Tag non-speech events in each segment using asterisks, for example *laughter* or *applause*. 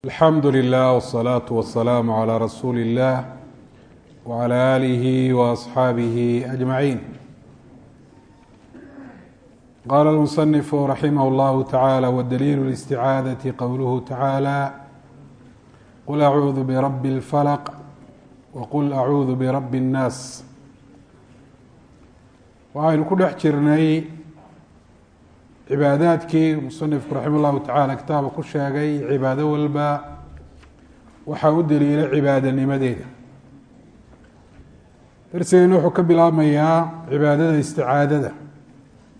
alxamdu lilah wالsalaaةu wasalaamu calى rasuuli اllah wعalى alihi waasxaabihi ajmaciin qaala اlmusanifu raximah اllahu tacaala wadaliilu اlisticaadati qowluhu tacaala qul acuudu birabi اlfalq waqul acuudu birabi اnnaas waxaynu ku dhex jirnay cibaadaadkii musanifku raxima llahu tacaala kitaaba ku sheegay cibaado walba waxaa u daliila cibaadanimadeeda. Darsigeenu wuxuu ka bilaabmayaa cibaadada isticaadada.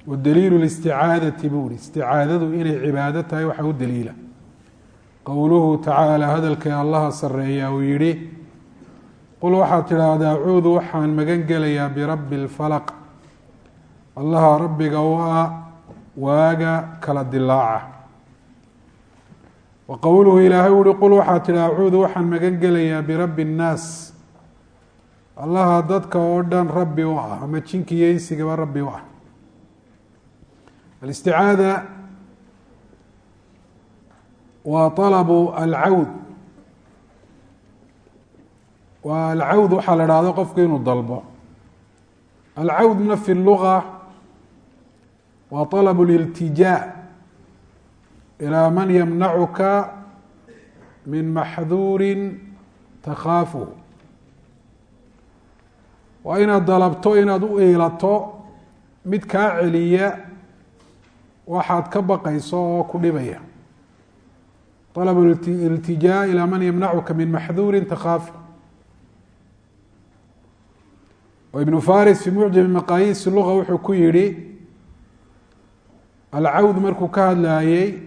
Wadaliilu listicaadati buu ihi isticaadadu inay cibaado tahay waxaa u daliila. Qowluhu tacaala hadalkay allaha sareeya uu yihi qul waxaad tidhaahdaa acuudu waxaan magan gelayaa birabbi اlfalaq allaha rabbiga u ah waaga kala dilaaca. Wa qowluhu ilaahay uhi qul waxaa tidhi acuudu waxaan magan gelayaa birabbi اnnaas allaha dadka oo dhan rabbi u ah ama jinki iyo insigaba rabbi u ah. Alisticaada waa طalabu alcawd. Waa alcawd waxaa la dhahdo qofku inuu dalbo. Alcawdna fi luga wa طalb اlاltijaa ilىa man ymnacuka min maxduuri takhaafu waa inaad dalabto inaad u iilato mid kaa celiya waxaad ka baqayso oo ku dhibaya طalb اltijaa ilىa man ymnacuka min maxduuri takhaafu ibn faris fi mucjami maqayis luga wuxuu ku yihi alcawd markuu ka hadlaayey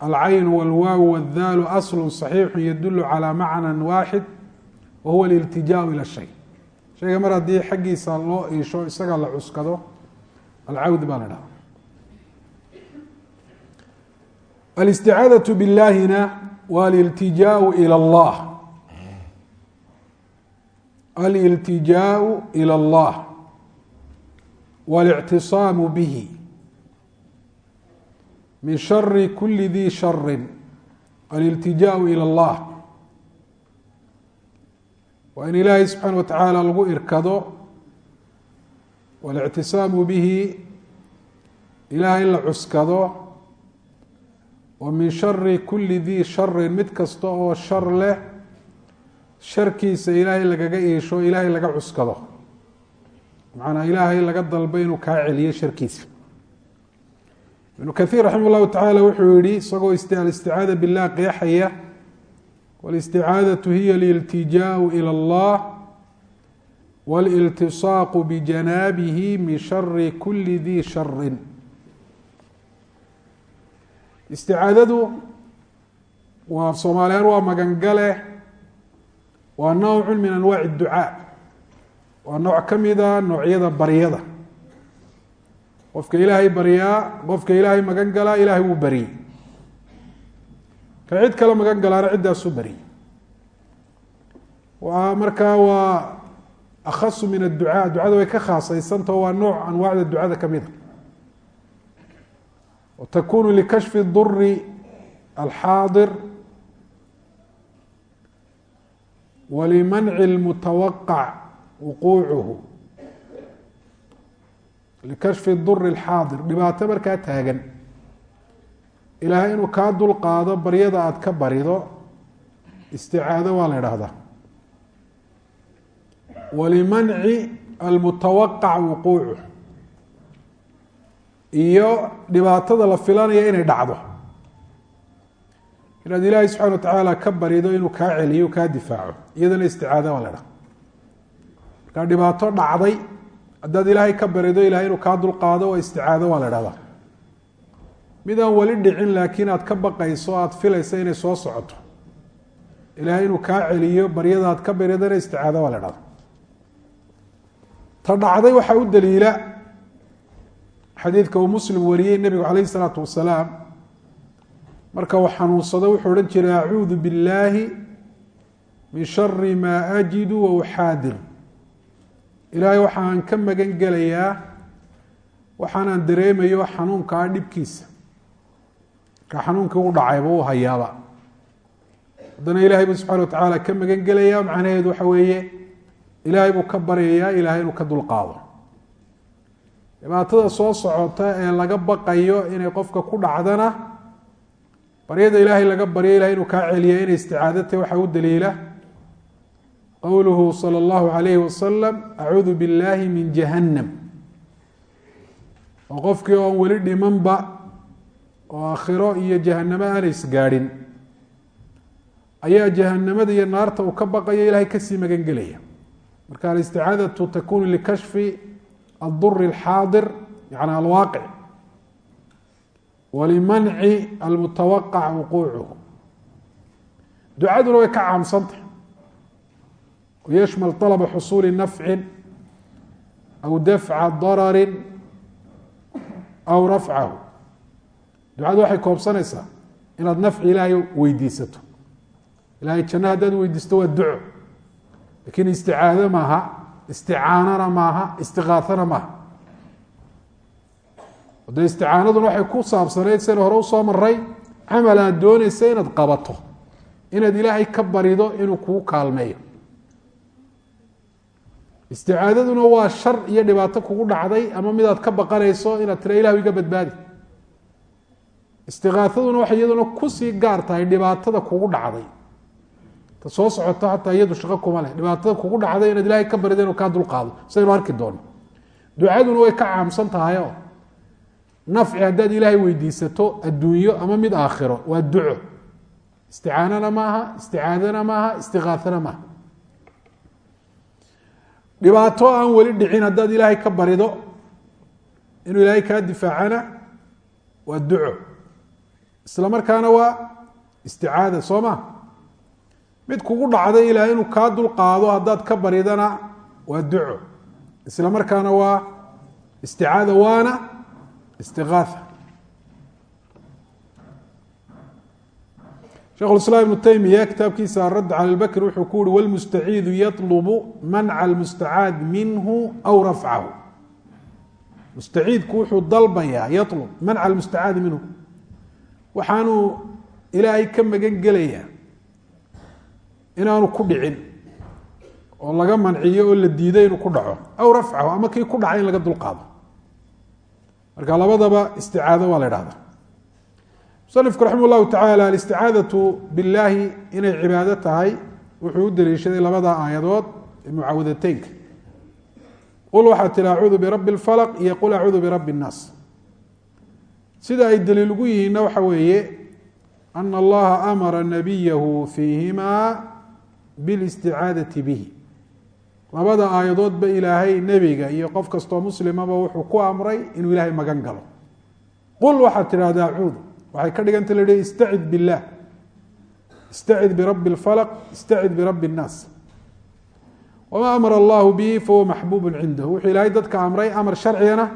alcayn wاlwaaw wاdaalu aslu صaxiixu yadulu calى macna waaxid wa huwa aliltijaaءu ilى shay shayga mar haddii xaggiisa loo iisho isaga la cuskado alcawd baa la dhaha alisticaadaة biاllahina wa aliltijaaءu ilى اllah aliltijaaءu ilى اllah wاlictisaamu bihi min shari kuli dii shari aliltijaau ila allah. Waa in ilaahay subxaana wa tacaala lagu irkado walictisaamu bihi ilaahay la cuskado wa min shari kuli dii sharin mid kasta oo shar leh sharkiisa ilaahay lagaga iisho ilaahay laga cuskado. Macnaa ilaahay laga dalba inuu kaa celiyo sharkiisa ibnu kaiir raxima llahu tacaala wuxuu yihi isagoo alisticaada bilah qeexaya walisticaadatu hiya aliltijaau ila allah waliltisaaqu bijanaabihi min shari kuli dii sharin isticaadadu waa af soomaaliyaan waa magangale waa nawcu min anwaaci ducaa. Waa nooc ka mida ah noocyada baryada qofka ilaahay baryaa qofka ilaahay magan galaa ilaahay wuu baryey ka cid kale magan galaana ciddaasu baryey waa markaa waa akhasu min adducaa ducada way ka khaasaysantaho waa nooc anwaacda ducada ka mida takunu likashfi duri alxaadir walimanci lmutawaqac wuquucuhu likashfi duri alxaadir dhibaato markaa taagan ilaahay inuu kaa dul qaado baryada aada ka barido isticaado waa la idhaahdaa walimanci almutawaqac wuquucuh iyo dhibaatada la filanaya inay dhacdo inaad ilaahay subxana wa tacaala ka barido inuu kaa celiyo kaa difaaco iyadana isticaado waa la idhaha markaa dhibaato dhacday haddaad ilaahay ka barido ilahay inuu kaa dulqaado waa isticaado waa la dhahdaa mid aan weli dhicin laakiin aad ka baqayso aada filaysa inay soo socoto. Ilaahay inuu kaa celiyo baryada aad ka baridana isticaado waa la dhahdaa ta dhacday waxaa u daliila xadiidka uu muslim wariyey nebigu calayhi isalaatu wasalaam. Marka uu xanuunsado wuxuu odhan jiray acuudu billaahi min shari maa ajidu wa uxaadir ilaahay waxaan ka magan gelayaa waxaanaan dareemayo xanuunkaa dhibkiisa. Ka xanuunkii u dhacayba u hayaaba. Haddana ilaahay buu subxana wa tacaala ka magan gelaya macnaheedu waxa weeye ilaahay buu ka baryayaa ilahay inuu ka dulqaado. Dhibaatada soo socota ee laga baqayo inay qofka ku dhacdana baryada ilaahay laga baryo ilahay inuu kaa celiya inay isticaadatahy waxaa u daliila qowluhu salى اllahu alayhi wasalam acuudu biاllahi min jahannam oo qofkii oon weli dhimanba oo aakhiro iyo jahanamo aanay isgaadhin ayaa jahanamada iyo naarta uu ka baqayo ilahay kasii magan gelaya marka alisticaadatu takunu likashfi aduri اlxaadir yani alwaaqic walimanci almutawaqac wuquucuhu ducaduna way ka caamsantah wyashmal طalba xusuuli nafci aw dafca darari aw rafcahu ducadu waxay koobsanaysaa inaad nafci ilaahay weydiisato ilahay janno haddaad weydiisto waa duco laakiin isticaado maaha isticaanana maaha istiqaahana maaha de isticaanaduna waxay ku saabsanayd sina hore u soo maray camal aad dooneysa inaad qabato inaad ilaahay ka barido inuu kuu kaalmeeyo isticaadaduna waa shar iyo dhibaato kugu dhacday ama midaad ka baqanayso inaad tira ilahu iga badbaadi. Istiqaaaduna waxay iyaduna ku sii gaar tahay dhibaatada kugu dhacday. Ta soo socoto hataa iyadu shaqo kuma leh. Dhibaatada kugu dhacday inaad ilahay ka barida inuu kaa dulqaado. Saynu arki doono. Ducaduna way ka caamsan tahay oo nafci haddaad ilaahay weydiisato adduunyo ama mid aakhiro waa duco. Isticaanana maaha isticaadana maaha istiqaaana maaha dhibaato aan weli dhicin haddaad ilaahay ka barido inuu ilaahay kaa difaacana waa duco. Isla markaana waa isticaada soo ma? Mid kugu dhacday ilahay inuu kaa dulqaado haddaad ka baridana waa duco. Isla markaana waa isticaada waana istiqaaa shekhu islaam ibnu taymiya kitaabkiisa aradd cala lbakri wuxuu ku uhi wlmustaciidu yatlubu manca almustacaad minhu aw rafcahu. Mustaciidku wuxuu dalbayaa yatlub manca almustacaadi minhu. Waxaanuu ilaahay ka magan gelayaa inaanu ku dhicin oo laga manciyo oo la diiday inuu ku dhaco. Aw rafcahu ama kii ku dhacay in laga dulqaado. Marka labadaba isticaado waa la dhahda musanifku raxima llahu tacaala alisticaadatu billahi inay cibaado tahay wuxuu u daliishaday labada aayadood ee mucaawadateynka qul waxaa tihi acuudu birabbi اlfalq iyo qul acuudu birabbi اnnaas sida ay daliil ugu yihiinna waxa weeye ana allaha amara nabiyahu fiihima bilisticaadati bihi. Labada aayadoodba ilaahay nebiga iyo qof kastoo muslimaba wuxuu ku amray inuu ilaahay magan galo. Qul waxaad tidhahda acuudu waxay ka dhiganta la hi istacid biاllah istacid birabbi اlfalq istacid birabbi اnnaas wma amara allahu bihi fahuwa maxbuub cindahu wuxuu ilaahay dadka amray amar sharcigana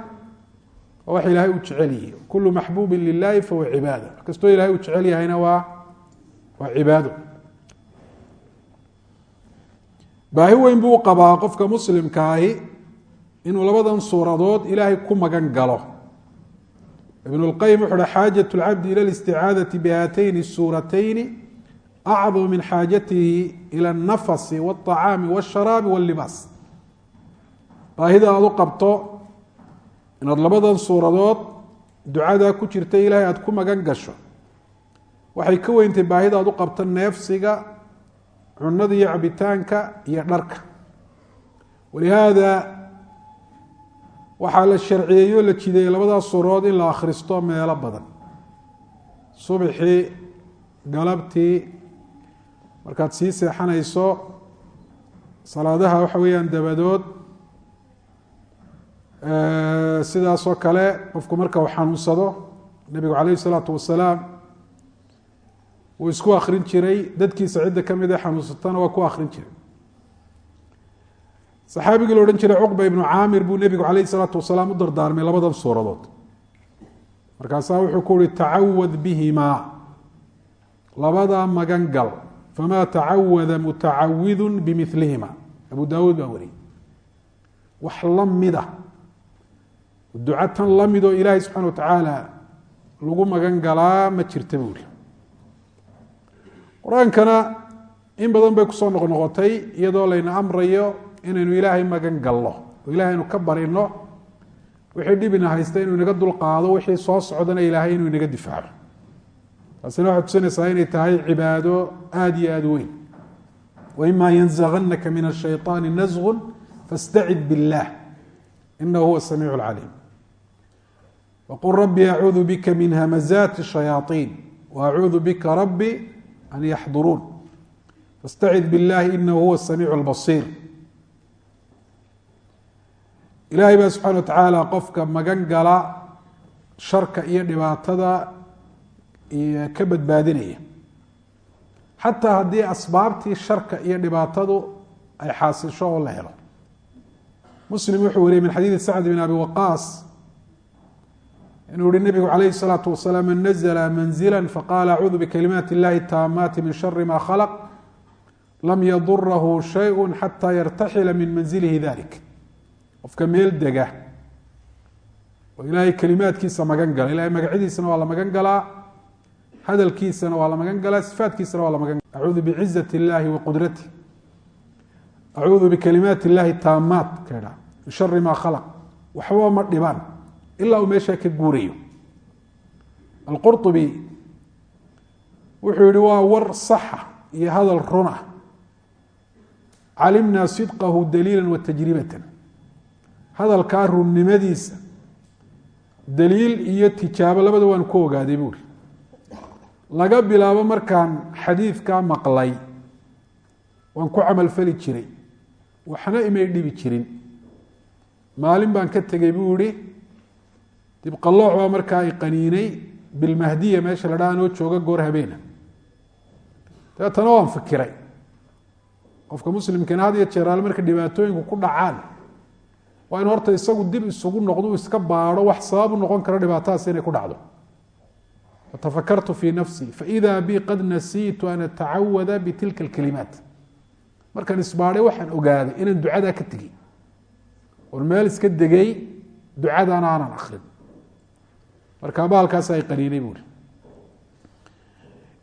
waa wax ilaahay u jecel yihi kulu maxbuubi lilahi fahuwa cibaada wax kastoo ilahay u jecel yahayna waa waa cibaado baahi weyn buu qabaa qofka muslimka ahi inuu labadan suuradood ilaahay ku magan galo ibn اlqayim wuxu uhi xaajaة اlcabdi ilى اlisticaadaةi bihaatayni الsuuratayni acdam min xaajatihi ilى الnafasi wالطacaami wالsharaabi wاllibaas baahida aad u qabto inaad labadan suuradood ducadaa ku jirta ilaahay aad ku magan gasho waxay ka weyntay baahida aad u qabto neefsiga cunada iyo cabitaanka iyo dharka walihaada waxaa la sharciyeeyo la jideeyey labadaas suuradood in la akhristo meelo badan. Subxii galabtii markaad sii seexanayso salaadaha waxa weeyaan dabadood sidaasoo kale qofku marka uu xanuunsado nebigu calayh isalaatu wasalaam wuu isku akrin jiray. Dadkiisa cidda ka mid ee xanuunsatana waa ku akrin jiray saxaabigii la odhan jiray cuqba ibnu caamir buu nebigu calayh isalaatu wasalaam u dardaarmay labadan suuradood. Markaasaa wuxuu ku uhi tacawad bihimaa labadaa magan gal famaa tacawada mutacawidu bimilihima abu daawuud baa wariyey. Wax la mida duca tan la midoo ilaahay subxana wa tacaala lagu magan galaa ma jirta buuri qur'aankana in badan bay ku soo noqnoqotay iyadoo layna amrayo inaynu ilaahay magan galno oo ilahay aynu ka barino wixii dhibina haysta inuu inaga dulqaado wixii soo socdana ilaahay inuu inaga difaaco taasina waxay tusinaysaa inay tahay cibaado aada iyo aada weyn waima yanzaganaka min ashayطaani nasgun fastacid biاllah inahu huwa samiic اlcaliim waqul rabbi acuudu bika min hamazaati الshayaaطiin waacuudu bika rabbi an yaxduruun fastacid biاllahi inahu huwa samiic اlbasiir ilaahay baa subxana wa tacaala qofka magan gala sharka iyo dhibaatada iyo ka badbaadinaya xataa haddii asbaabtii sharka iyo dhibaatadu ay xaasisho oo la helo muslim wuxuu wariyey min xadiidi sacd bin abi waqaas inuu yihi nabigu calayhi الsalaatu wasalaam man nazla manzila faqala acuudu bikalimaati اllahi taamaati min shari ma khalaq lam yadurahu shayء xata yartaxila min manzilihi dalik qofka meel dega oo ilaahay kelimaadkiisa magan gala ilahay magacyadiisana waa la magan galaa hadalkiisana waa la magan galaa sifaatkiisana waa la magan gala. Acuudu bicizat illaahi wa acuudu bikalimaat illaahi taamaat ka idhaha min shari maa khalaq. Waxba ma dhibaan ilaa uu meeshaa ka guurayo. Alqurطubi wuxuu yihi waa war saxa iyo hadal run ah calimnaa sidqahu daliila wa tajribatan hadalkaa runnimadiisa. Daliil iyo tijaabo labada waan ku ogaaday buuri. Laga bilaabo markaan xadiidkaa maqlay. Waan ku camalfali jiray. Waxna imay dhibi jirin. Maalin baan ka tegey buu yihi dibqalooc baa markaa i qaniinay. Bilmahdiya meesha la dhaa jooga goor habeena dabeetana waan fikiray. Qofka muslimkana had iyo jeeraale marka dhibaatooyinku ku dhacaan waa in horta isagu dib isugu noqdo iska baado wax sabab u noqon karo dhibaatadaas inay ku dhacdo. Fatafakartu fii nafsi faida bi qad nasiitu an atacawada bitilka alkalimaat. Markaan isbaadhay waxaan ogaaday inaan ducadaa ka tegey. Oon meel iska degay ducadana aanan akrin marka baalkaas ay qaniinay buuri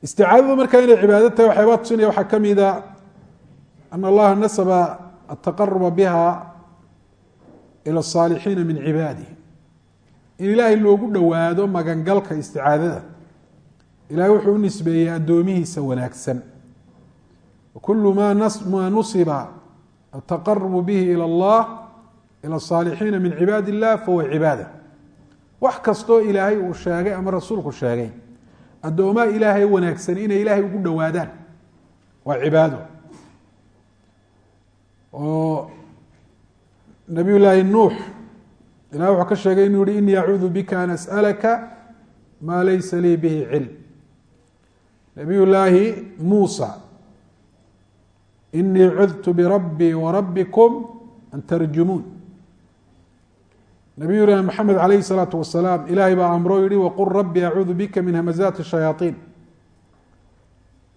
isticaadadu markaa inay cibaado tahay waxyaabaa tusinaya waxaa ka mida ana allaha nasaba ataqaruba biha ilى الصاalixiina min cibaadih in ilaahay loogu dhowaado magangalka isticaadada ilahay wuxuu u nisbeeyey addoomihiisa wanaagsan kulu ma ma nusiba ataqarubu bihi ilى اllah ilى الصاalixiina min cibaadi الlah fahuwa cibaada wax kastoo ilaahay uu sheegay ama rasuulku sheegay addoomaa ilaahay wanaagsan inay ilaahay ugu dhowaadaan waa cibaado oo nabiy laahi nuux ilah wuxuu ka sheegay inuu yihi inii acuudu bika an aslaka maa laysa lii bihi cilm. Nabiy laahi muusa inii cudtu birabbii warabikum an tarjumuun nabiyu maxamed alayhi salaatu wasalaam ilaahay baa amro yihi waqul rabbi acuudu bika min hamazaati shayaaiin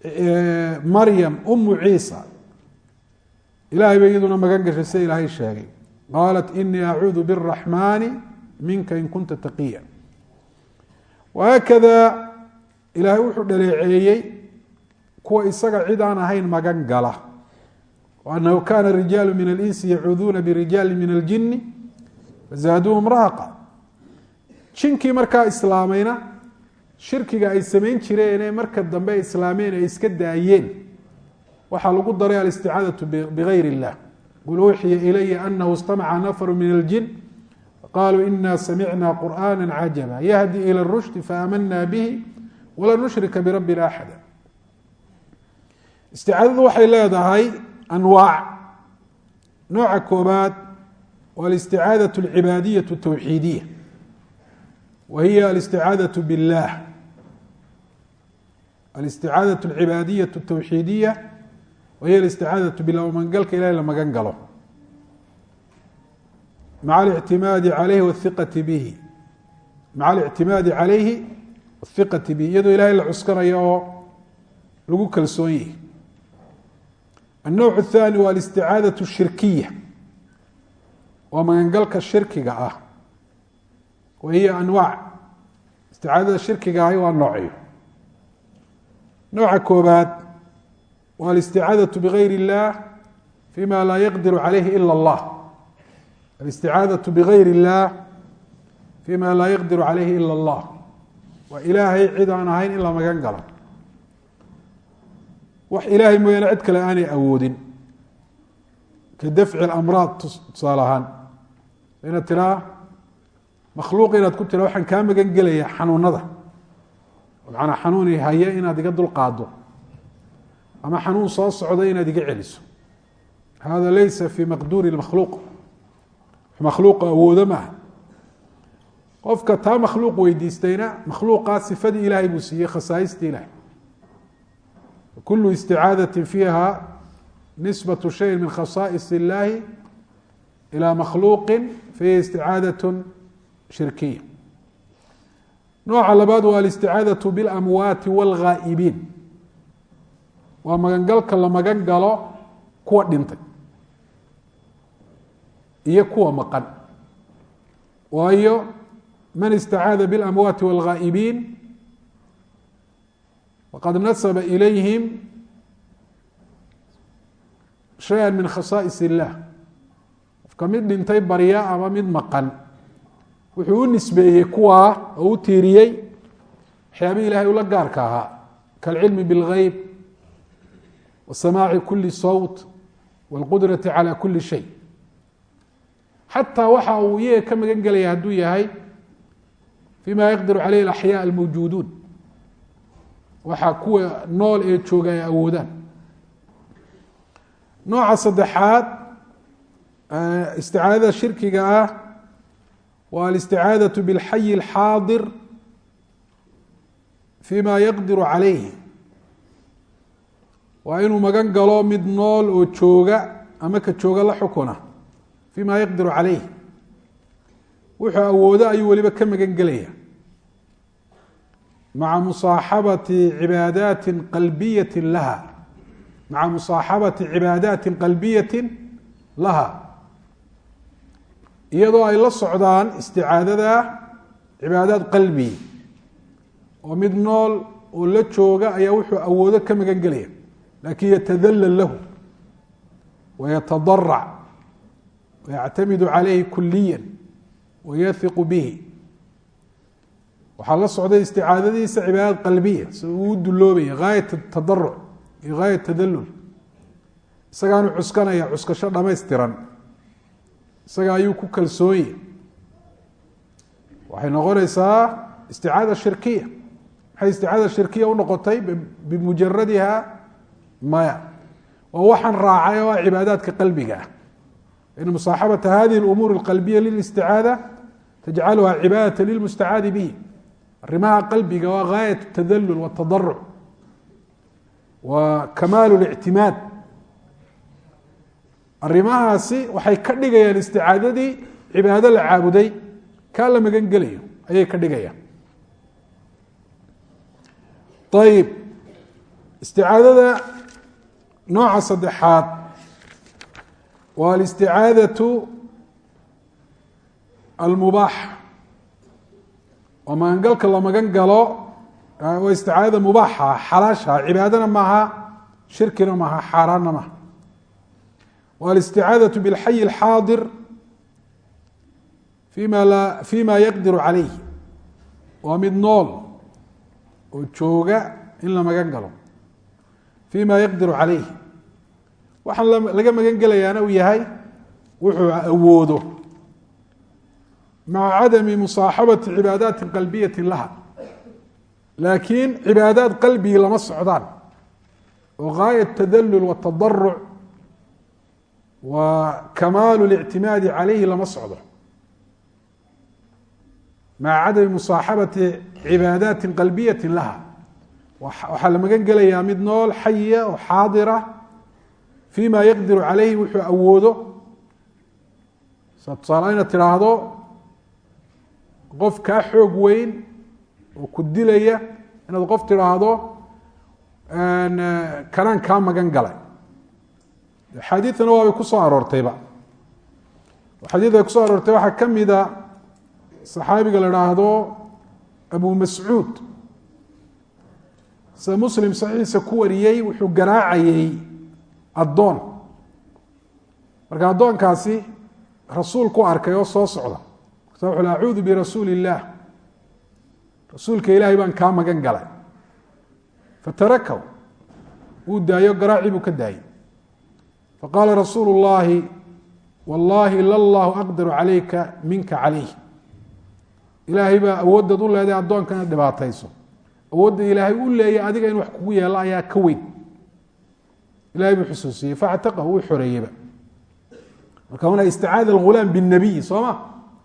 e, e, maryam umu ciisa ilahay bay iyaduna magan gashay sida ilaahay sheegay qaalat inii acuudu bاraxmaani minka in kunta taqiya wahaakada ilaahay wuxuu dhaleeceeyey kuwa isaga cid aan ahayn magan gala anahu kana rijaalu min alinsi yacuuduuna birijaali min aljini fazaaduuhum rahaqa jinkii markaa islaamayna shirkiga ay samayn jireene marka dambe islaameen ay iska daayeen waxaa lagu daray alisticaadatu bigayr اllah qul uuxiya ilaya anahu اstamaca nafru min اljin qaluu ina samicna qur'ana cajaba yahdi ilى اrushdi faamana bihi walan nushrika birabbina axada isticaadadu waxay leedahay anwaac nooca koobaad waa alisticaadaة اlcibaadiyaة الtawxiidiya wa hiya alisticaadaة biاllah alisticaadaة اlcibaadiyaة الtawxiidiya wahiy alisticaadaةu bilah magangalka ilahay la magan galo maca alictimaadi calayhi wاhiqati bihi maca alictimaadi calayhi wاhiqati bihi iyadoo ilahay la cuskanayo oo lagu kalsoon yahi الnowc الthani waa alisticaadaة الshirkiya waa magangalka shirkiga ah wa hiya anwaac isticaadada shirkiga ahi waa noocyo nooca koobaad wa alisticaadaةu bigayr اllah fima laa yaqdiru calayhi ila اllah alisticaadaةu bigayr اllah fima laa yaqdiru calayhi ila اllah waa ilaahay cid aan ahayn in la magan galo wax ilaahay mooyaane cid kale aanay awoodin ka dafci اlamraad tusaale ahaan inaad tiraa makhluuq inaad ku tira waxaan kaa magan gelaya xanuunada manaa xanuuni haye inaad iga dulqaado ama xanuun soo socda inaad iga celiso hada laysa fi maqduuri makhluuq makhluuqa awoodo maaha qofka taa makhluuq weydiistayna makhluuqaa sifadii ilaahay buu siiyey khasaaista ilahay kulu isticaadati fiiha nisbatu shayin min khasaa'is illahi ilى makhluuqi fahiya isticaadaة shirkiya nooca labaad waa alisticaadaة biاlamwaati wاlghaa'ibiin waa magangalka la magan galo kuwa dhintay iyo kuwa maqan waayo man istacaada biاlamwaati wاlghaa'ibiin faqad nasaba ilayhim shaya min khasaa'is اllah qofka mid dhintay barya ama mid maqan wuxuu u nisbeeyey kuwaa oo u tiiriyey waxyaabihi ilahay ula gaarka ahaa kaalcilmi biاlgeyb wa samaaci kuli sowt wاlqudrati calى kuli shay xataa waxa uu iyaga ka magan gelaya hadduu yahay fima yaqdiru caleyh alaxyaa almawjuuduun waxa kuwa nool ee jooga ay awoodaan nooca saddexaad isticaadada shirkiga ah waa alisticaadaة bاlxayi اlxaadir fima yaqdiru calayh waa inuu magan galo mid nool oo jooga ama ka jooga la xukuna fima yaqdiru calayh. Wuxuu awoodo ayuu weliba ka magan gelaya maca musaaxabati cibaadaati qalbiyati laha. Maca musaaxabati cibaadaati qalbiyati laha. Iyadoo ay la socdaan isticaadada cibaadaad qalbi. Oo mid nool oo la jooga ayaa wuxuu awoodo ka magan gelaya laakiin yatadalal lahu wayatadarac wayactamidu calayhi kuliya wayahiqu bihi. Waxaa la socday isticaadadiisa cibaadaad qalbiya si uu u duloobaya gaayat tadaruc iyo gaayat tadalul isagaanu cuskanaya cuskasho dhamaystiran isaga ayuu ku kalsoonya waxay noqonaysaa isticaada shirkiya. Maxay isticaada shirkiya unoqotay bimujaradiha maya waa waxaan raacay oo ah cibaadaadka qalbiga ah in musaaxabata hadihi اlumuur اlqalbiya lilisticaada tajcaluha cibaadata lilmustacaadi bihi arrimaha qalbiga waa gaayat tadalul wاtadaruc wa kamaal اlictimaad arrimahaasi waxay ka dhigayaan isticaadadii cibaado la caabuday kaa la magan gelayo ayay ka dhigayaan ayib isticaadada nooca saddexaad waa alisticaadatu almubaax. Waa magangalka la magan galo waa isticaadada mubaaxa xalaasha cibaadana maaha shirkina maaha xaaraanna maaha. Waa alisticaadatu bilxayi alxaadir fima la fima yaqdiru calayh waa mid nool oo jooga in la galo. Fima yaqdiru calayh waxaan laga magan gelayaana uu yahay wuxuu awoodo maca cadami musaaxabati cibaadaati qalbiyati laha. Laakiin cibaadaad qalbigii lama socdaan. Oo gaaya tadalul watadaruc waa kamaalu lictimaadi calayhi lama socdo. Maca cadami musaaxabati cibaadaati qalbiyati laha. Waxaa la magan gelayaa mid nool xaya oo xaadira fima yaqdiru calayhi wuxuu awoodo sa tusaale inaad tidhaahdo qof kaa xoog weyn oo ku dilaya inaad qof tidhaahdo kanaan kaa magan galay axaadiidana waabay ku soo aroortayba xadiid ay ku soo aroortay waxaa ka mida saxaabiga la dhaahdo abu mascuud sida muslim saxiixiisa ku wariyey wuxuu garaacayey addoon. Marka addoonkaasi rasuulku arkay oo soo socda. Markaasa wuxu acuudu birasuuli illaah rasuulka ilaahay baan kaa magan galay. Fatarakaw wuu daayo garaacii buu ka daayey. Faqaala rasuulu llaahi wallaahi lallahu aqdiru calayka minka calayh ilaahay baa awooddaad u leeday addoonka inaad dhibaatayso. Awoodda ilaahay u leeyay adiga in wax kugu yeelo ayaa ka weyn ilahay buu xusuusiyey factaqahu wuu xoreeyeyba marka huna isticaada alghulaam binabiyi soo ma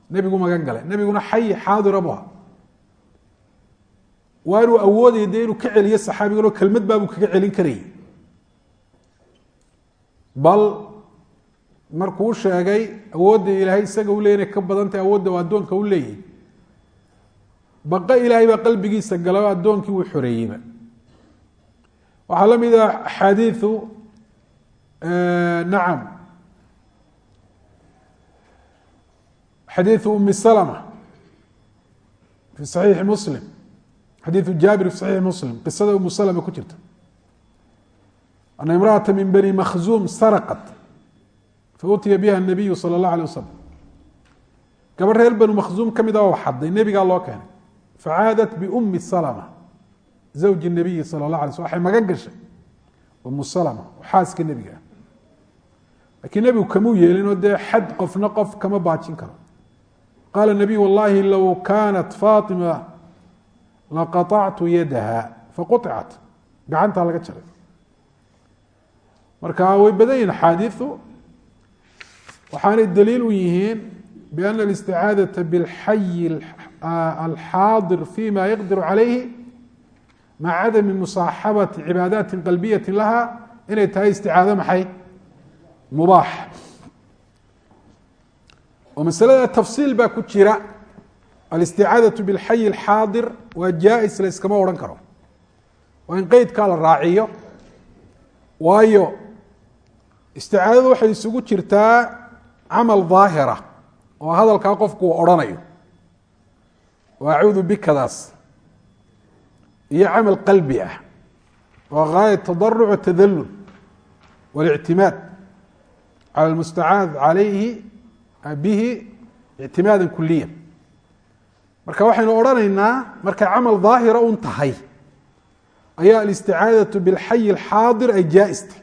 nebigu magan galay. Nebiguna xayi xaadira bu aha waa inuu awoodaya dee inuu ka celiyo saxaabiganoo kelmad baabuu kaga celin karayay bal markuu sheegay awoodda ilaahay isaga u ka badan tahay awoodda u addoonka u leeyahy baqa ilaahay baa qalbigiisa galay oo addoonkii wuu xoreeyeyba waxaa la mid ah axaadiiu nacam xadiiثu umi slma fi صaxiixi muslim xadiiثu jaabir fi صaxiixi muslim qisada umu slma ku jirta ana imraأata min bani makhzuum sarqat fautiya biha الnabiyu salى الlah alيه waslm gabadh reer banu makhzuum ka mid a oo xaday nebigaa loo keenay facaadat biumi slma zawji الnabiyi salى الlah alay sl waxay magan gashay umu slma oo xaaska nebiga ah lakiin nebigu kamuu yeelinoo dee xad qofna qof kama baajin karo qaala nabiy wallahi low kaanat faatima laqaطactu yadaha faquطicat gacantaa laga jaray marka way badan yihin axaadiiu waxaanay daliil u yihiin biana اlisticaadaةa biاlxayi alxaadir fima yaqdiru calayhi maca cadami musaaxabati cibaadaati qalbiyati laha inay tahay isticaado maxay mubaax oo masalada tafsiil baa ku jira alisticaadaةu biاlxayi اlxaadir waa jaa-is la iskama odhan karo waa in qeydkaa la raaciyo waayo isticaadadu waxay isugu jirtaa camal daahira oo hadalkaa qofku uu odhanayo oo acuudu bikadaas iyo camal qalbi ah oo gaaya tadaruc watadalul waاlictimaad cala lmustacaad calayhi bihi ictimaada kuliya marka waxaynu odhanaynaa markay camal daahira un tahay ayaa alisticaadaةu biاlxayi اlxaadir ay jaa-ista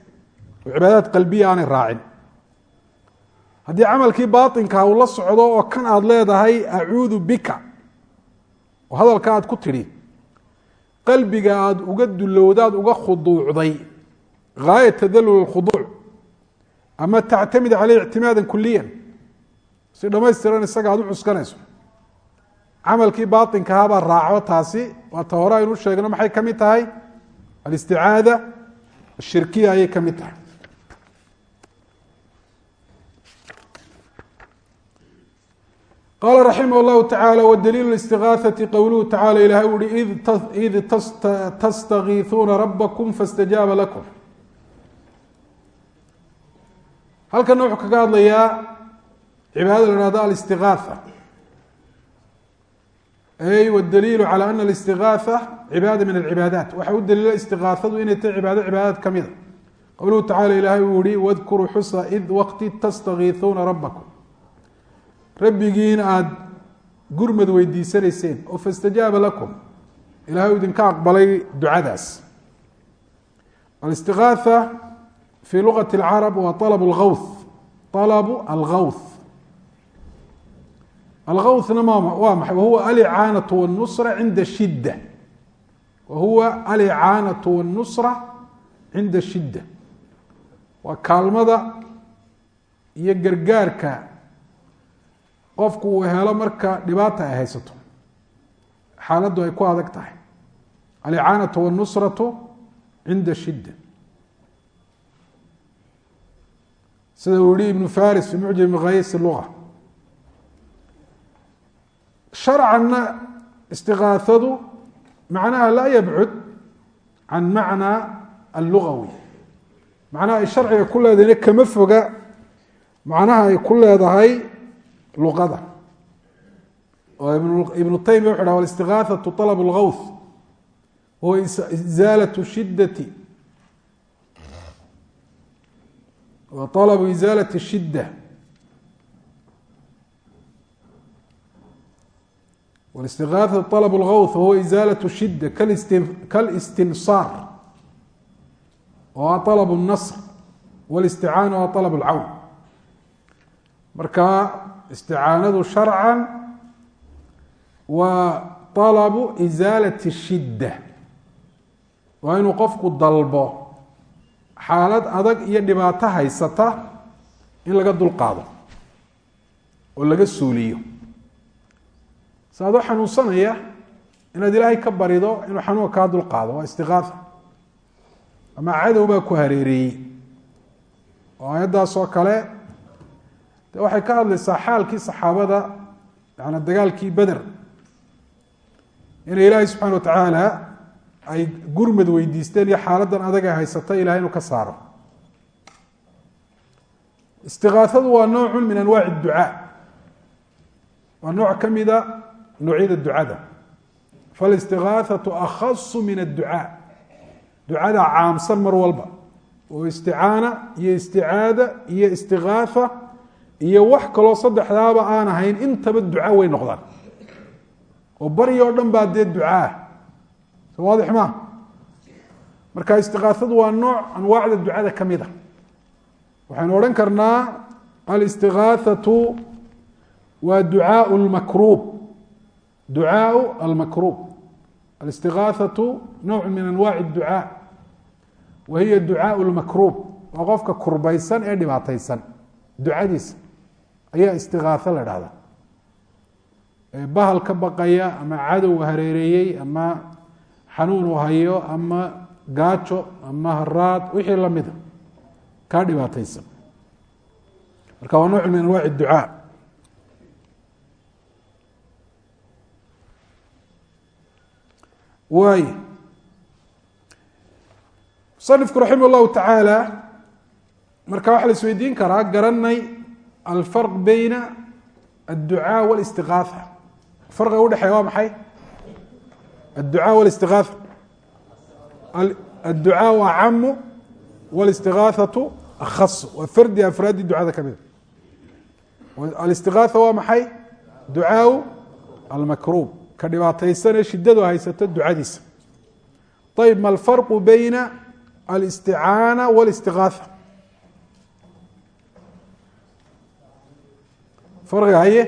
oo cibaadaad qalbiya aanay raacin haddii camalkii baaطinka uu la socdo oo kan aada leedahay acuudu bika oo hadalka aad ku tidhi qalbiga aada uga dulowdaad uga khuduucday gaaya tadalul اkhuduuc ama tactamid caleyh ictimaada kuliya si dhamaystiran isaga aad u cuskanayso camalkii baaطinkahabaa raaco taasi waa ta hore aynu sheegno maxay ka mid tahay alisticaada ashirkiya ayay ka mid tahay qala raximah اllahu tacalى wdaliil اstiغاaثaةi qowluhu tacala ilahay u uhi id tastagiiثuuna rabakm faاstajaaba lakum halkana wuxuu kaga hadlayaa cibaadada la hahdo alistigaaa y wdaliilu calى ana alistigaaa cibaada min alcibaadaat. Waxa u daliila istigaaadu inay tahy cibaado cibaadaad kamida qowluhu tacala ilaahay uu yihi wadkuruu xusa id waqti tastakiisuuna rabakum rabbigiin aad gurmad weydiisanayseen oo fastajaaba lakum. Ilahay u idinka aqbalay ducadaas. Alistigaaa fi lugaة اlcarab waa طalb اlgawth طalbu algawth algawthna m waa maxay wahuwa alicaanaة والnusra cinda shidة wahuwa alicaanaة والnusra cinda shidة waa kaalmada iyo gargaarka qofku uu helo marka dhibaata ay haysato xaaladdu ay ku adag tahay alicaanaةu والnusraةu cinda shidة sida uu yihi ibnu faris fi mucjam kays lua sharcanna istiqaaadu macnaha laa yabcud can macnaa allugawi macnaha ay sharciga ku leedahayna kama foga macnaha ay ku leedahay luqada oo ibnu taymiya wuxu h alistiqaaatu alab اlgawth huwa izaalat shidati wa طalabu izaalati shidda wاlistiغaaثة طلب اlgawث wahuwa izaalة shidة kalistinsaar oo a طلب النصr wاlisticaana waa طلب اlcawn marka isticaanadu sharca waa طلbu إزaalaة الshidة waa inuu qofku dalbo xaalad adag iyo dhibaato haysata in laga dulqaado oo laga suuliyo. S adoo xanuunsanaya inaad ilaahay ka barido inuu xanuunka kaa dulqaado waa istiqaaha ama cadow baa ku hareereeyey oo aayaddaas oo kale de waxay ka hadlaysaa xaalkii saxaabada yaana dagaalkii beder inay ilaahay subxana wa tacaala ay gurmad weydiisteen iyo xaaladan adaga haysata ilahay inuu ka saaro. Istiaaadu waa noocun min anwaaci ducaa waa nooc ka mida noocyada ducada. Falistiaaatu akhasu min adducaa. Ducada caamsan mar walba. Oo isticaana iyo isticaada iyo istiaaa iyo wax kaloo saddexdaaba aan ahayn intaba duca way noqdaan. Oo barioo dhan baa dee ducaa waadix maa marka istiqaasadu waa nooc anwaacda ducada ka mid ah. a waxaynu odhan karnaa alistiqaathatu waa ducaau lmakruub ducaau almakruub. Alistiqaathatu nowcu min anwaaci ducaa. Wa hiya ducaau lmakruub waa qofka kurbaysan ee dhibaataysan. Ducadiisa ayaa istiqaatho la dhahdaa bahal ka baqaya ama cadow hareereeyey ama xanuunu hayo ama gaajo ama haraad wixii lamida kaa dhibaataysan. Marka waa nooc min anwaac ducaa. Waay musanifku raximah llahu tacaala marka waxaa la isweydiin karaa garanay alfarq bayna adducaa wاlistiqaaha farqiga udhexeeya waa maxay? adducaa wاlistiغaaثa adducaa waa camu wاlistiغaaثaةu akhasu waa fardi afraadi ducada ka mida alistiغaaثa waa maxay ducaaءu almakruub ka dhibaataysanee shidadu haysato ducadiisa ayb ma alfarqu beyna alisticaana wاlistiغaaثa farqiga haye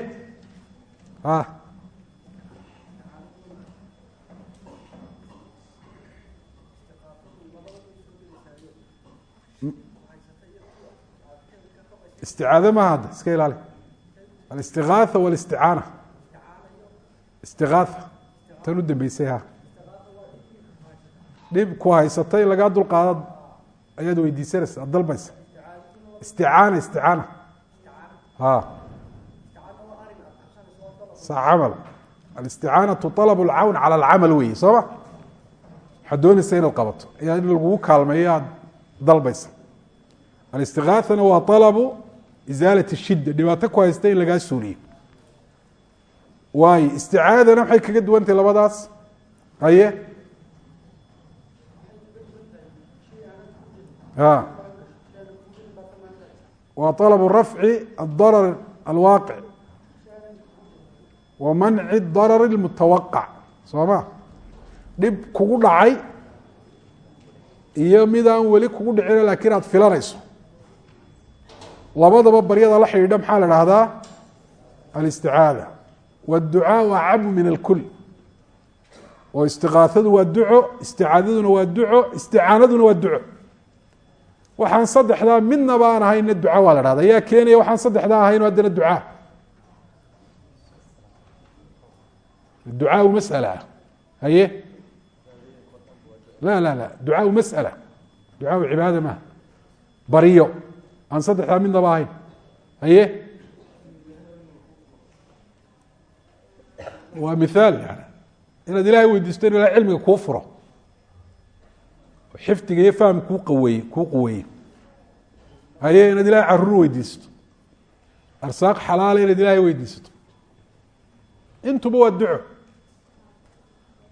isticaado maaha hadda iska ilaali. Alistigaatha walisticaana. Istigaatha tan u dambeysay ha dhib ku haysata in lagaa dul qaado ayaad weydiisanaysa ad dalbaysa isticaana isticaana. Ha sa camal. Alisticaanatu alab alcawn cala alcamal weeye soo ma? Waxaad doonaysa inaad qabato. Ayaad in lagugu isaalaة الshida dhibaato ku haysta in lagaa suuliyo waayo isticaadana maxay kaga duwantahy labadaas haye a waa طalbu rafci الdarar alwaaqic wa manci darar اlmutawaqac soo ma dhib kugu dhacay iyo midaan weli kugu dhicino lakiin aad filanayso labadaba baryada la xidhiidha maxaa la dhahdaa alisticaada wاdducaaءu acamu min alkul oo istiqaaثadu waa duco isticaadaduna waa duco isticaanaduna waa duco waxaan saddexdaa midnaba aan ahayna duca waa la dhahda yaa keenaya waxaan saddexdaa ahayn haddana ducaa ducaau masأala haye la la la ducaau masأala ducaau cibaada maha baryo aan saddexdaa midnaba ahayn. Haye? Waa mihaal yani inaad ilahay weydiisto in ilahay cilmiga kuu furo. Xifdiga iyo faham kuu qaweeye kuu qaweeye haye inaad ilahay carruur weydiisato. Arsaaq xalaala inaad ilaahay weydiisato. Intuba waa duco.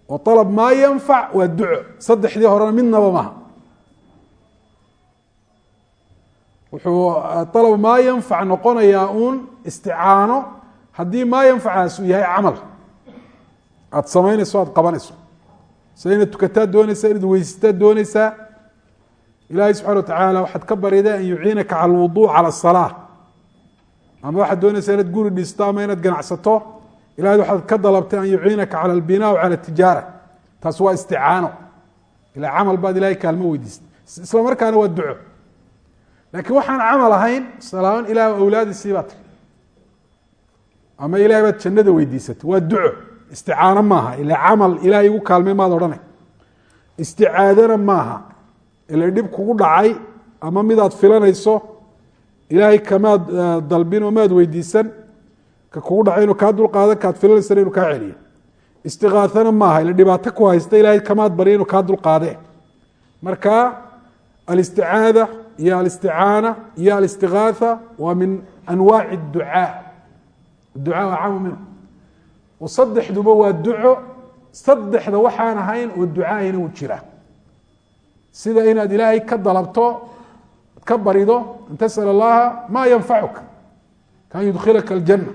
Oo alab maa yanfac waa duco. Saddexdii horena midnaba maha wuxuu alab maa yanfac noqonayaa uun isticaano haddii maa yanfacaas uu yahay camal. Aada samaynayso aada qabanayso. Sida inaad tukataa doonaysaa inaad weysataa doonaysaa. Ilaahay subxana wa tacaala waxaad ka bariday an yuciinaka cala alwudu cala asalaa ama waxaad doonaysaa inaad guri dhisto ama inaad ganacsato. Ilahay waxaad ka dalabtay an yuciinaka cala albinaa cala tijaara taas waa isticaano. Ilaa camal baad ilahay kaalmo weydiistay. Isla waa duco laakiin waxaan camal ahayn salaan ilah awlaadiisii baa tiri. Ama ilahay baad jannada weydiisatay. Waa duco. Isticaano maaha. Ila camal ilahay igu kaalmay maad odhanay. Isticaadana maaha. Ila dhib kugu dhacay ama midaad filanayso ilaahay kamaad dalbin oo maad weydiisan ka kugu dhacay inuu kaa dulqaadan kaad filanaysana inuu kaa celiyo. Istiqaaana maaha. Ila dhibaato ku haysta ilaahay kamaad barya inuu kaa dulqaadee marka alisticaada iyo alisticaana iyo alistigaatha waa min anwaaci ducaa ducaa waa camu minhu saddexduba waa duco saddexda waxaan ahayn oo ducaahina uu jira sida inaad ilaahay ka dalabto ka barido an tasal allaha ma yanfacuka kan yudkhilaka aljanna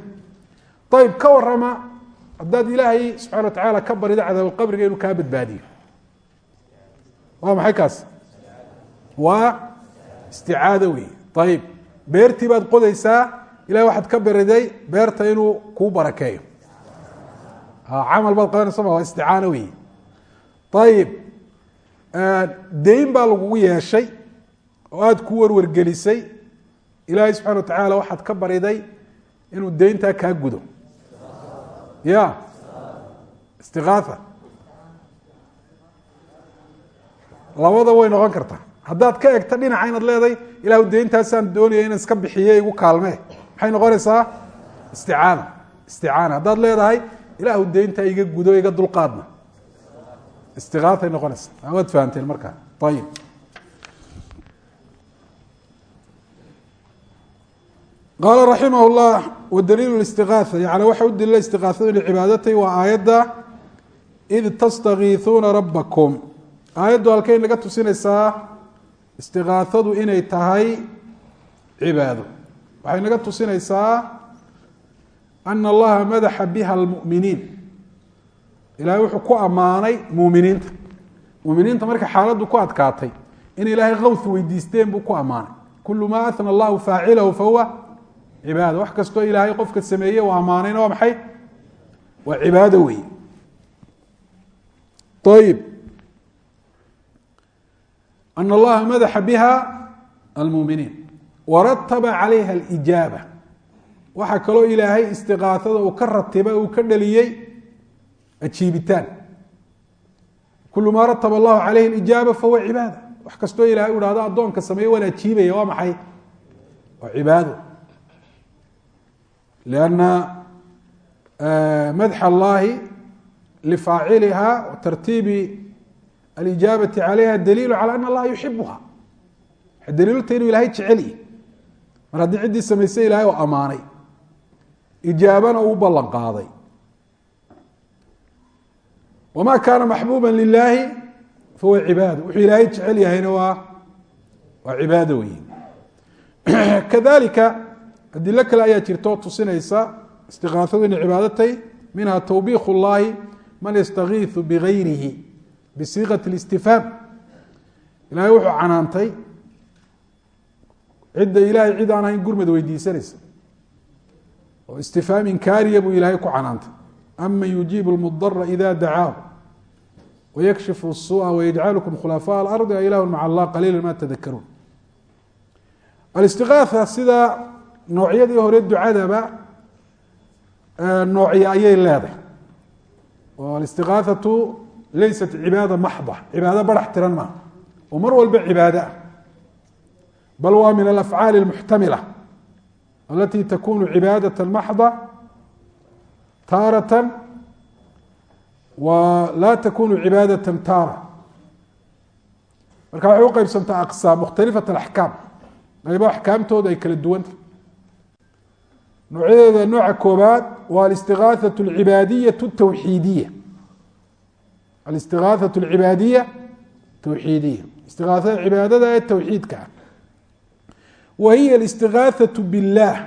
ayib ka warama haddaad ilaahay subxana wa tacaala ka barido cadaabulqabriga inuu kaa badbaadiyo waa maxay kaas waa isticaado wey ayib beertii baad qodaysaa ilahay waxaad ka bariday beerta inuu kuu barakeeyo. Camal baad qabanaysa ma waa isticaano wey ayib deyn baa lagugu yeeshay oo aada ku warwargelisay. Ilaahay subxana wa tacaala waxaad ka bariday inuu deyntaa kaa gudo. Ya. Istigaatha labada way noqon kartaa haddaad ka egta dhinaca inaad leedahay ilahu deyntaasaan doonaya inaan iska bixiye igu kaalmee maxay noqonaysaa? Isticaana. Isticaana. Haddaad leedahay ilaahu deyntaa iga gudo iga dulqaadna istigaathay noqonaysa waad fahamteen markaa. Ayib qaala raximah llah wadaliil istigaatha yani waxa u daliila istigaahadu licibaadatahi waa aayadda id tastakiisuuna rabbakum. Aayaddu halkay naga tusinaysaa istigaahadu inay tahay cibaado. Waxay naga tusinaysaa ana allaha madaxa biha almuminiin. Ilahay wuxuu ku ammaanay muminiinta. Muminiinta marka xaaladdu ku adkaatay in ilaahay kawth weydiisteen buu ku ammaanay. Kulu ma ahna allahu faacilahu fahuwa cibaada wax kastoo ilaahay qofka sameeye u ammaanayna waa maxay? Waa cibaado wey ayib ana allaha madaxa biha almuminiin warataba calayha alijaaba waxaa kaloo ilaahay istiqaaada uu ka ratibay uu ka dhaliyey ajiibitaan kulu maa rataba allahu calayhi alijaaba fahuwa cibaada wax kastoo ilahay u hahdo addoonka sameeye waan ajiibaya waa maxay waa cibaado lianna madx allahi lifaaciliha tartiibi alijaabati calayha daliilu cala ana allaha yuxibuha. Daliilta inuu ilahay jecelyi mar haddii ciddii samaysay ilahay oo ammaanay ijaabana uu ballan qaaday wma kaana maxbuuba lilaahi fahuwa cibaado wuxuu ilaahay jecel yahayna waa waa cibaado wey *clears throat* kadalika adilo kale ayaa jirto tusinaysa istiqaasadu inay cibaadatay minha tawbiik اllahi man yastagiiثu bigayrihi bisiiqat اlistifhaam ilahay wuxuu canaantay cidda ilahay cid aan ahayn gurmad weydiisanaysa oo istifhaam inkaariya buu ilahay ku canaantay aman yujiib اlmudara ida dacaahu wykshif الsuuءa wyajcalkm khulafاء اlarض a ilah maca allah qaliila ma tadakaruun alistiqaaha sida noocyadii hore ducadaba noocya ayay leedahay oo alistiqaaثatu laysat cibaada maxda cibaado barax tiran maaha oo mar walba cibaado ah bal waa min alafcaali اlmuxtamila alati takunu cibaadaة maxda taaraة laa takunu cibaadaة taara marka waxay u qeybsantaa aqsaam mukhtalifat alaxkaam qaybo axkaamtooda ay kala duwanta noocyadeeda nooca koobaad waa alistigaathaة اlcibaadiyaة الtawxiidiya alistigaahatu alcibaadiya towxiidiya istigaahada cibaadada ee towxiidka ah wa hiya alistigaahatu biاllaah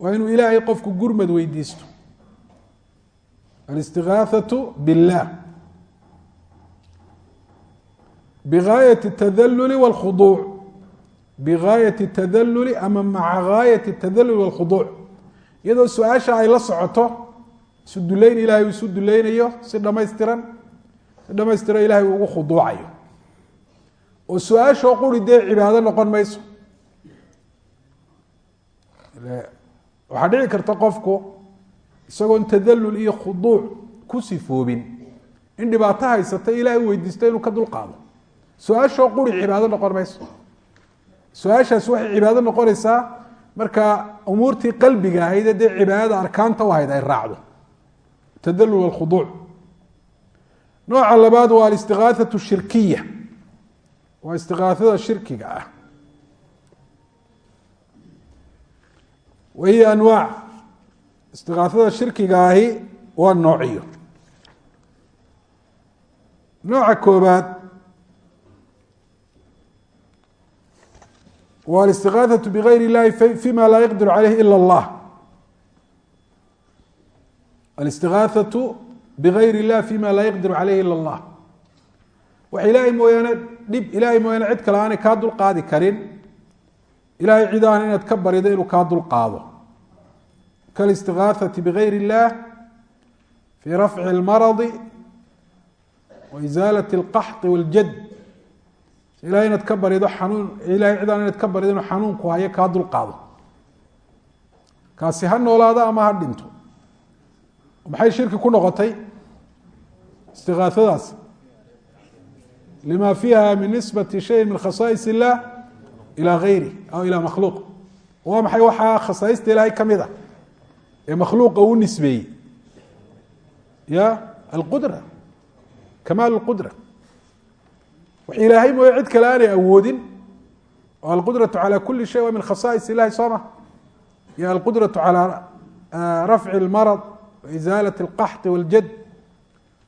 waa inuu ilaahay qofku gurmad weydiisto alistigaahatu biاllah bigaayati اtadaluli wاlkhuduuc bigaayati اtadaluli ama maca gaayati اtadaluli wاlkhuduuc iyadoo su-aasha ay la socoto isu duleyn ilahay isu duleynayo si dhamaystiran si dhamaystiran ilahay uu ugu khuduucayo. Oo su'aashoo quri dee cibaado noqon mayso. Waxaa dhici karta qofku isagoon tadalul iyo khuduuc ku sifoobin in dhibaato haysata ilahay u weydiisto inuu ka dulqaado su'aashoo quri cibaado noqon mayso. Su'aashaas waxay cibaado noqonaysaa marka umuurtii qalbiga ahayd dee cibaadada arkaanta u ahayd ay raacdo tadalul walkhuduuc nooca labaad waa alistigaahatu shirkiya waa istigaahada shirkiga ah wa hiya anwaac istigaahada shirkiga ahi waa noociyo nooca koobaad waa alistigaahatu bigayr اllahi fima laa yaqdiru caleyh ila اllah alistigaahatu bigayr اllah fima laa yaqdiru caleyh ila اllah wax ilaahay mooyaane dhib ilaahay mooyaane cid kale aanay kaa dulqaadi karin ilahay cid aan inaad ka barido inuu kaa dulqaado kalistigaahati bigayr اllah fi rafci اlmaradi wa isaalati اlqaxطi waاljad ilahay inaad ka barido xanuun ilahay cid aan inaad ka barido inuu xanuunku hayo kaa dulqaado kaasi ha noolaado ama ha dhinto maxay shirki ku noqotay? Istiaaadaas lima fiiha min nisbati shayin min khasais illah ila gayri aw ila makhluuq. Waa maxay waxaa khasaaista ilaahay ka mid a ee makhluuqa uu nisbeeyey? Ya alqudra kamaal alqudra. Wax ilaahay mooye cid kale aanay awoodin oo alqudratu calaa kuli shay waa min khasais ilahi soo ma? Ya alqudratu calaa rafci lmarad waisaalat alqaxdi waaljad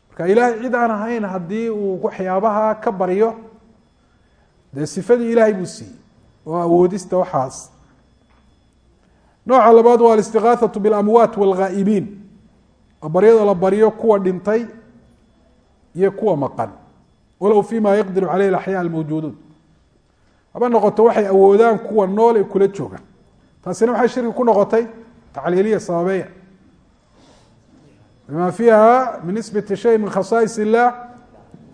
marka ilaahay cid aan ahayn haddii uu waxyaabaha ka baryo dee sifadii ilaahay buu siiyey oo awoodista waxaas. Nooca labaad waa alistiqaathatu biاlamwaat wاlghaa'ibiin oo baryada la baryo kuwa dhintay iyo kuwa maqan. Walow fi ma yaqdiru caleyh axyaa almawjuuduun. Haba noqoto waxay awoodaan kuwa nool ee kula jooga taasina waxay shirki ku noqotay tacliiliya sababeeya bima fiiha min nisbati shay min khasaais illah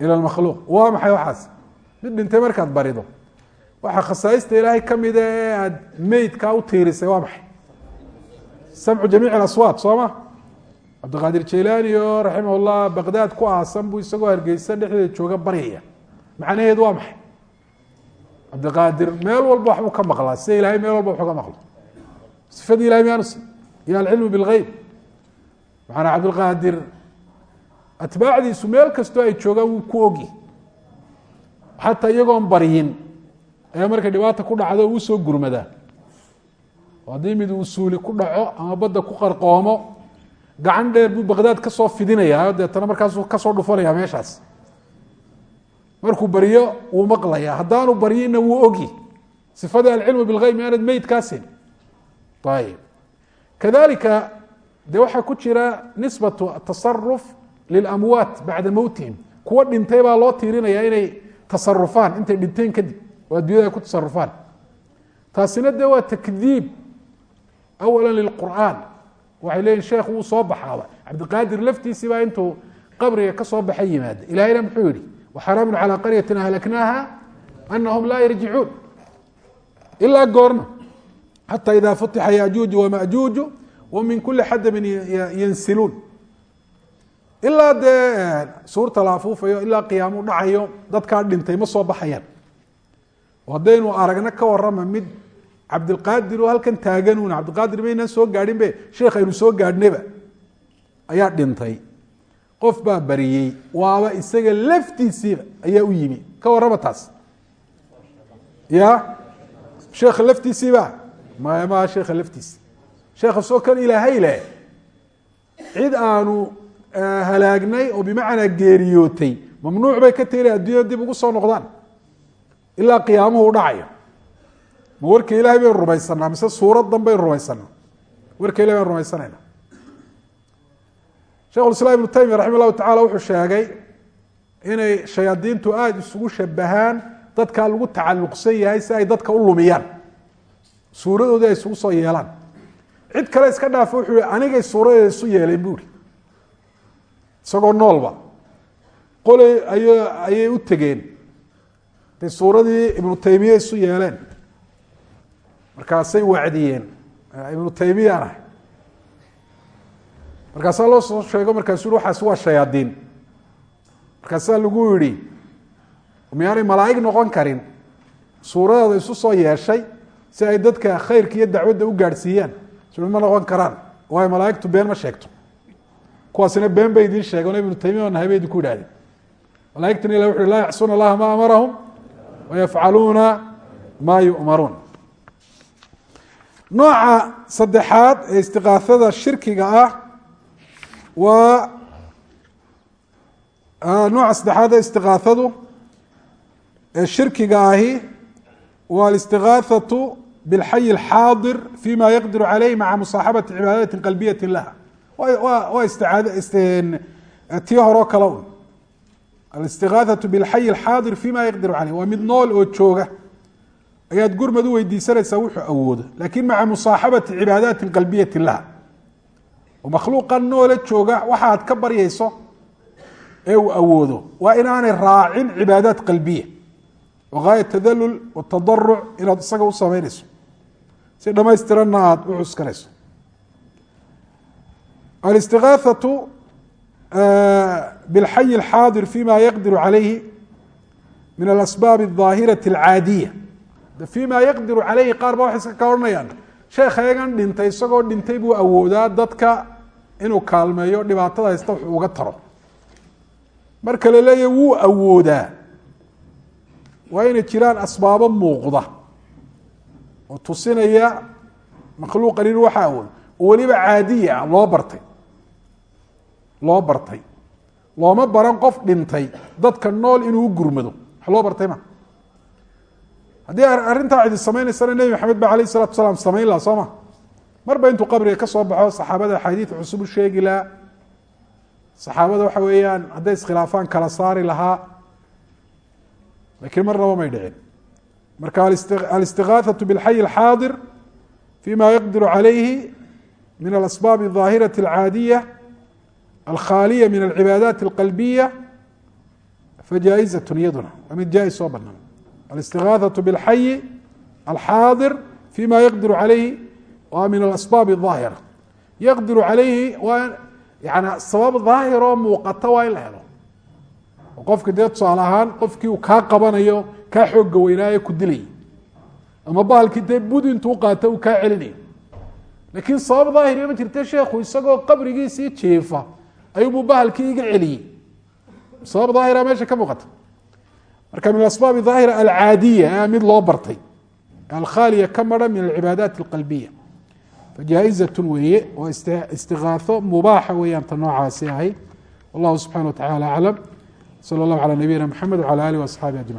ila lmakhluuq waa maxay waxaas mid dhintay markaad barido waxaa khasaaista ilaahay ka mida ee aada meydkaa u tiirisay waa maxay samcu jamiic aswaat soo ma cabdiqaadir jaylaani oo raximah llah baqdaad ku aasan buu isagoo hargeysa dhexdeeda jooga baryaya macnaheedu waa maxay cabdiqaadir meel walba waxbuu ka maqlaa sida ilahay meel walba waxu ka maqlo macanaa cabdilqaadir atbaacdiisu meel kastoo ay joogaan wuu ku ogi. Xataa iyagoon baryin ayaa markay dhibaata ku dhacdo uu soo gurmadaa haddii mid uu suuli ku dhaco ama badda ku qarqoomo gacan dheer buu baqdaad ka soo fidinayaa. Deetana markaasuu ka soo dhufanaya meeshaas. Markuu baryo wuu maqlayaa. Haddaanu baryina wuu ogi. Sifadii alcilmu bilgeyb miaanad meydkaasin ayib kadalika de waxaa ku jira nisbatu tasaruf lilamwaat bacda mowtihim kuwa dhintay baa loo tiirinaya inay tasarufaan intay dhinteen kadib. Oo addunyada ku tasarufaan taasina de waa takdiib awala lilqur'aan. Waxay leeyihiin sheekh wuu soo baxaaba. Cabdiqaadir laftiisii baa intuu qabriga ka soo baxay yimaada. Ilahayna muxuu yihi waxaraamun calaa qaryatin ahlaknaaha anahum laa yarjicuun. Ilaa goorna xata ida futixa yajuuju wamajuuju wa min kuli xadabin yansiluun ilaa dee suurta la afuufayo ilaa qiyaamu dhacayo dadkaa dhintay ma soo baxayaan. Haddaynu aragna ka warama mid cabdilqaadir oo halkan taaganun cabdiqaadir maynaan soo gaadhin be sheekh aynu soo gaadhnaba ayaa dhintay. Qof baa bariyey waaba isaga laftiisiiba ayaa u yimi. Ka warrama taas. Ya sheekha laftiisiiba? Maya maa sheekha laftiisi sheekha soo kan ilaahay leh. Cid aanu halaagnay oo bimacnaa geeriyootay mamnuuc bay ka tahi inay adduunyada dib ugu soo noqdaan. Ilaa qiyaamuhu u dhacayo. Ma warka ilahay baynu rumaysanaa mise suuradan baynu rumaysanaa warka ilahay baynu rumaysanayna. Shekhu islaam ibnu taymiya raxima llahu tacala wuxuu sheegay inay shayaadiintu aada isugu shabahaan dadkaa lagu tacalluqsan yahay si ay dadka u lumiyaan. Suuradoodii ay isugu soo yeelaan cid kale iska dhaafo wuxuu anigay suuradeeda isu yeeleen buuri isagoo noolba. Qoley ay ayay u tegeen. Intay suuradii ibnu taymiya isu yeeleen. Markaasay wacdiyeen. Ibnu taymiyaan ahay. Markaasaa loo soo sheego markaasuu waxaas waa shayaadiin. Markaasaa lagu yihi miyaanay malaa'ig noqon karin. Suuradaada isu soo yeeshay si ay dadka khayrka iyo dacwadda u gaadhsiiyaan sui ma noqon karaan. Waayo malaaigtu been ma sheegto. Kuwaasina been bay idiin sheegeen ibnu taymiya nahay bay idinku yidhahdeen malaaigtana ilah wuxu laa yacsuuna allaha ma amarahum wayafcaluuna maa yu'maruun. Nooca saddexaad ee istiqaasada shirkiga ah waa nooca saddexaad ee istiqaasadu ee shirkiga ahi waa alistiqaathatu bilxayi alxaadir fima yaqdiru caleyh maca musaaxabati cibaadati qalbiyati laha waa tii horeo kale un alistiqaathatu bilxayi alxaadir fima yaqdiru caleyh waa mid nool oo jooga ayaad gurmad u weydiisanaysaa wuxuu awoodo laakiin maca musaaxabati cibaadaati qalbiyati laha oo makhluuqa noole jooga waxa aad ka gaaya tadalul watadaruc inaad isaga u si dhamaystiranna aada u cuskanayso. Alistiqaathatu bilxayi alxaadir fima yaqdiru calayhi min alasbaab aldaahirati alcaadiya fima yaqdiru caleyhi qaar ba waxay iska ka odhanayaan sheekh ayagan dhintay isagoo dhintay buu awoodaa dadka inuu kaalmeeyo dhibaatada haysta wax uga taro. Marka la leeyahy wuu awoodaa. Waa inay jiraan asbaabo muuqda oo tusinaya makhluuqan in waxa awooda oo weliba caadiya ah loo bartay. Loo bartay. Looma baran qof dhintay dadka nool inuu u gurmado. Wax loo bartay ma. Haddii arrintaa cidi samaynaysana nebi maxamed ba alayh isalatu salaam samayn laha soo ma? Marba intuu qabriga ka soo baxo saxaabada axaadiid cusub u sheegi lahaa. Saxaabada waxa weeyaan hadday iskhilaafaan kala saari lahaa. Lakiin marnaba may dhicin marka alistiqaaثaة bاlxayi اlxaadir fima yaqdiru calayhi min alasbaab الظaahiraة اlcaadiya alkhaaliya min alcibaadaat اlqalbiya fajaaئizaة iyaduna waa mid jaa-is soo banaan alistiغaaثaة bاlxayi alxaadir fima yaqdiru calayhi waa min alasbaab الظaahira yaqdiru calayhi waa yani sabab daahiroo muuqata waa in la helo oo qofka dee tusaale ahaan qofkii uu kaa qabanayo kaa xooga weynaaye ku dilay. Ama bahalkii dee bud intuu qaata uu kaa celinay. Laakiin sabab daahirya ma jirte sheekhu isagoo qabrigiisii jiifa ayuubuu bahalkii iga celiyey sabab daahira meesha ka muuqata. Marka min asbaabi daahira alcaadiya ah, mid loo bartay. Alkhaaliya ka mara min alcibaadaat alqalbiya fajaa'izatun weeye oo istigaao mubaaxa weeyaan ta noocaasi ahay. Wallahu subxana wa tacala aclam sala allahu calaa nabiyina mxamed wcala alih waasxaabi ajmaciin